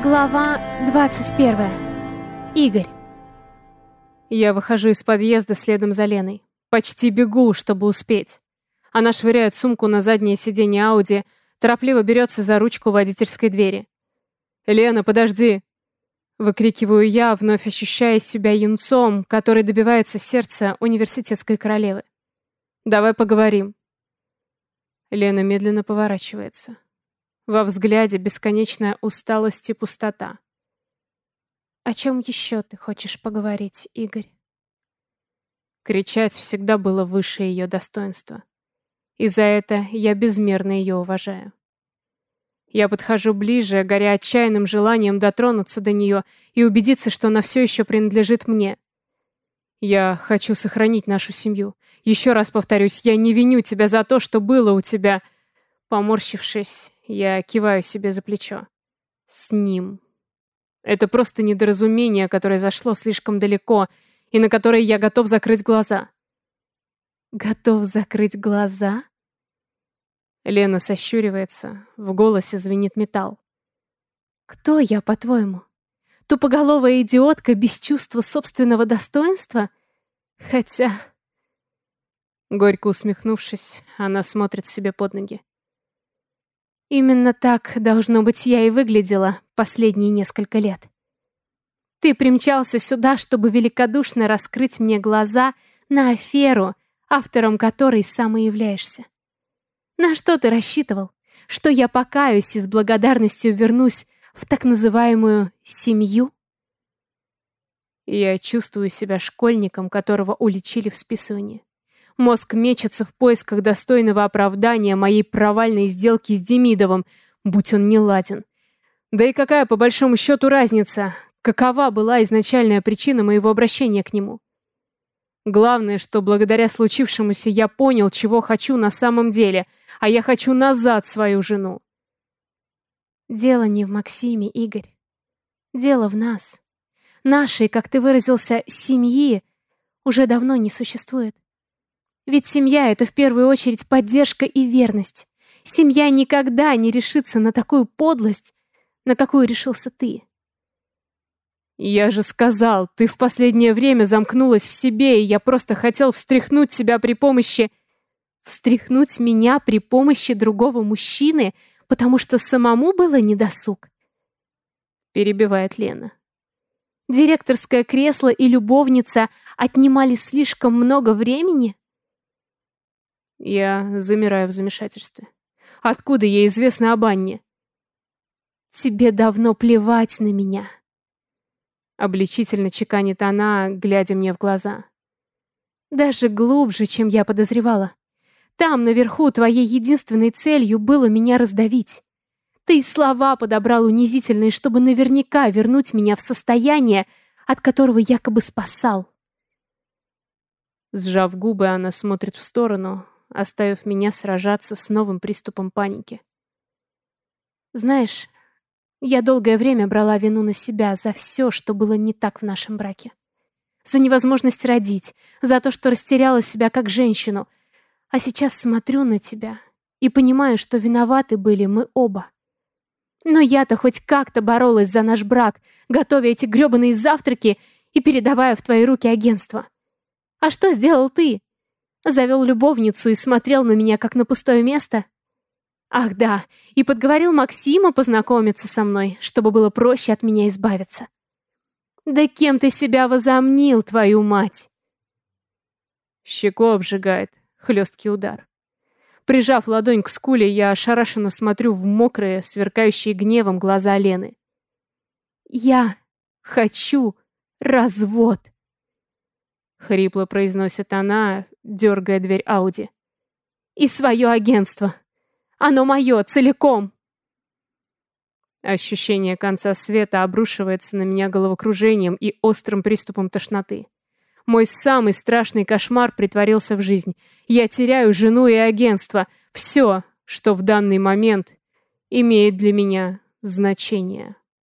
Глава 21. Игорь. Я выхожу из подъезда следом за Леной. Почти бегу, чтобы успеть. Она швыряет сумку на заднее сиденье Ауди, торопливо берется за ручку водительской двери. «Лена, подожди!» Выкрикиваю я, вновь ощущая себя юнцом, который добивается сердца университетской королевы. «Давай поговорим». Лена медленно поворачивается. Во взгляде бесконечная усталость и пустота. О чем еще ты хочешь поговорить, Игорь? Кричать всегда было выше ее достоинства. И за это я безмерно ее уважаю. Я подхожу ближе, горя отчаянным желанием дотронуться до нее и убедиться, что она все еще принадлежит мне. Я хочу сохранить нашу семью. Еще раз повторюсь, я не виню тебя за то, что было у тебя. Поморщившись, я киваю себе за плечо. С ним. Это просто недоразумение, которое зашло слишком далеко, и на которое я готов закрыть глаза. Готов закрыть глаза? Лена сощуривается, в голосе звенит металл. Кто я, по-твоему? Тупоголовая идиотка без чувства собственного достоинства? Хотя... Горько усмехнувшись, она смотрит себе под ноги. Именно так, должно быть, я и выглядела последние несколько лет. Ты примчался сюда, чтобы великодушно раскрыть мне глаза на аферу, автором которой сам и являешься. На что ты рассчитывал? Что я покаюсь и с благодарностью вернусь в так называемую «семью»? Я чувствую себя школьником, которого уличили в списывании. Мозг мечется в поисках достойного оправдания моей провальной сделки с Демидовым, будь он не ладен. Да и какая, по большому счету, разница? Какова была изначальная причина моего обращения к нему? Главное, что благодаря случившемуся я понял, чего хочу на самом деле, а я хочу назад свою жену. Дело не в Максиме, Игорь. Дело в нас. Нашей, как ты выразился, семьи уже давно не существует. Ведь семья — это в первую очередь поддержка и верность. Семья никогда не решится на такую подлость, на какую решился ты. Я же сказал, ты в последнее время замкнулась в себе, и я просто хотел встряхнуть себя при помощи... Встряхнуть меня при помощи другого мужчины, потому что самому было недосуг? Перебивает Лена. Директорское кресло и любовница отнимали слишком много времени? Я замираю в замешательстве. Откуда ей известно об Анне? Тебе давно плевать на меня. Обличительно чеканит она, глядя мне в глаза. Даже глубже, чем я подозревала. Там, наверху, твоей единственной целью было меня раздавить. Ты слова подобрал унизительные, чтобы наверняка вернуть меня в состояние, от которого якобы спасал. Сжав губы, она смотрит в сторону, оставив меня сражаться с новым приступом паники. Знаешь, я долгое время брала вину на себя за все, что было не так в нашем браке. За невозможность родить, за то, что растеряла себя как женщину. А сейчас смотрю на тебя и понимаю, что виноваты были мы оба. Но я-то хоть как-то боролась за наш брак, готовя эти грёбаные завтраки и передавая в твои руки агентство. А что сделал ты? Завел любовницу и смотрел на меня, как на пустое место? Ах да, и подговорил Максима познакомиться со мной, чтобы было проще от меня избавиться. Да кем ты себя возомнил, твою мать? Щеку обжигает хлесткий удар. Прижав ладонь к скуле, я ошарашенно смотрю в мокрые, сверкающие гневом глаза Лены. «Я хочу развод!» Хрипло произносит она, дергая дверь Ауди. «И свое агентство. Оно мое, целиком!» Ощущение конца света обрушивается на меня головокружением и острым приступом тошноты. Мой самый страшный кошмар притворился в жизнь. Я теряю жену и агентство. Все, что в данный момент имеет для меня значение.